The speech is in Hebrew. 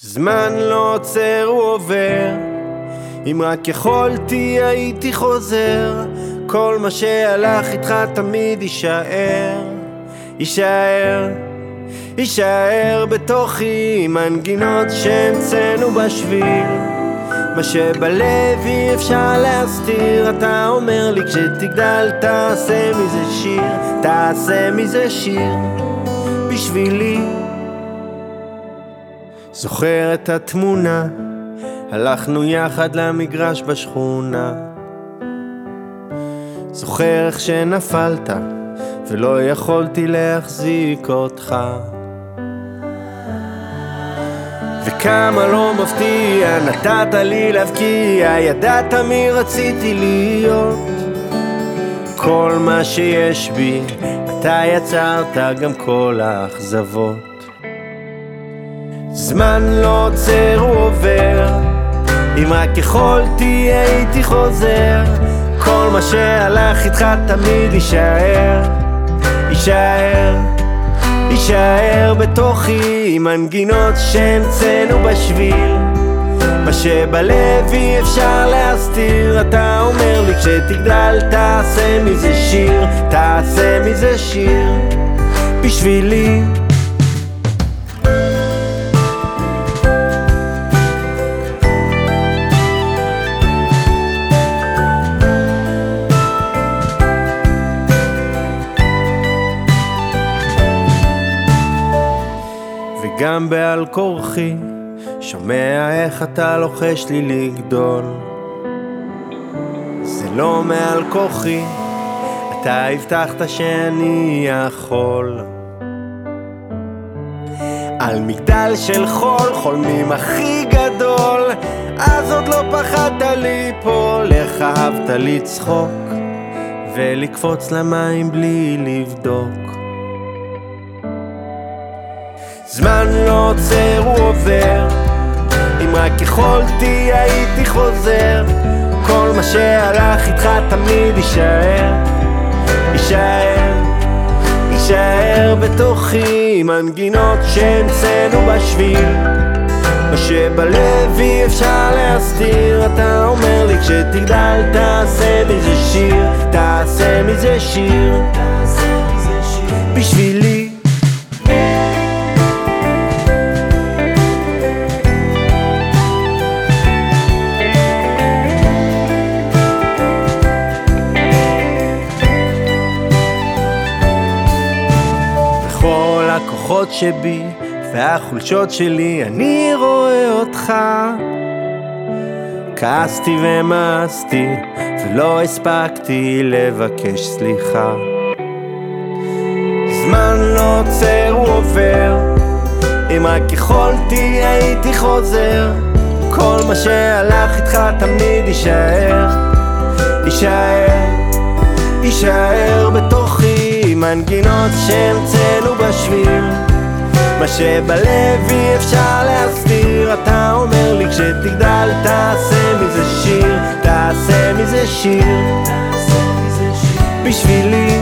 זמן לא עוצר, הוא עובר. אם רק יכולתי הייתי חוזר, כל מה שהלך איתך תמיד יישאר, יישאר, יישאר בתוכי מנגינות שהמצאנו בשביל. מה שבלב אי אפשר להסתיר, אתה אומר לי כשתגדל תעשה מזה שיר, תעשה מזה שיר בשבילי. זוכר את התמונה, הלכנו יחד למגרש בשכונה. זוכר איך שנפלת, ולא יכולתי להחזיק אותך. וכמה לא מפתיע, נתת לי להבקיע, ידעת מי רציתי להיות. כל מה שיש בי, אתה יצרת גם כל האכזבות. זמן לא עוצר, הוא עובר. אם רק יכולתי הייתי חוזר. כל מה שהלך איתך תמיד יישאר, יישאר, יישאר בתוכי מנגינות שהמצאנו בשביל. מה שבלב אי אפשר להסתיר, אתה אומר לי כשתגדל תעשה מזה שיר, תעשה מזה שיר בשבילי. וגם בעל כורחי שומע איך אתה לוחש לי לגדול. זה לא מעל כוחי, אתה הבטחת שאני יכול. על מגדל של חול, חולמים הכי גדול אז עוד לא פחדת ליפול, איך אהבת לצחוק ולקפוץ למים בלי לבדוק זמן לא עוצר, הוא עובר. אם רק יכולתי הייתי חוזר. כל מה שהלך איתך תמיד יישאר. יישאר יישאר בתוכי מנגינות שהמצאנו בשביל. מה שבלב אי אפשר להסתיר אתה אומר לי כשתגדל תעשה מזה שיר. תעשה מזה שיר. בשבילי הכוחות שבי והחולשות שלי, אני רואה אותך. כעסתי ומאסתי, ולא הספקתי לבקש סליחה. זמן לא עוצר, הוא עובר, אם רק יכולתי הייתי חוזר. כל מה שהלך איתך תמיד יישאר, יישאר, יישאר בתוכי מנגינות שהמצאנו בשביל. מה שבלב אי אפשר להסתיר אתה אומר לי כשתגדל תעשה מזה שיר תעשה מזה שיר בשבילי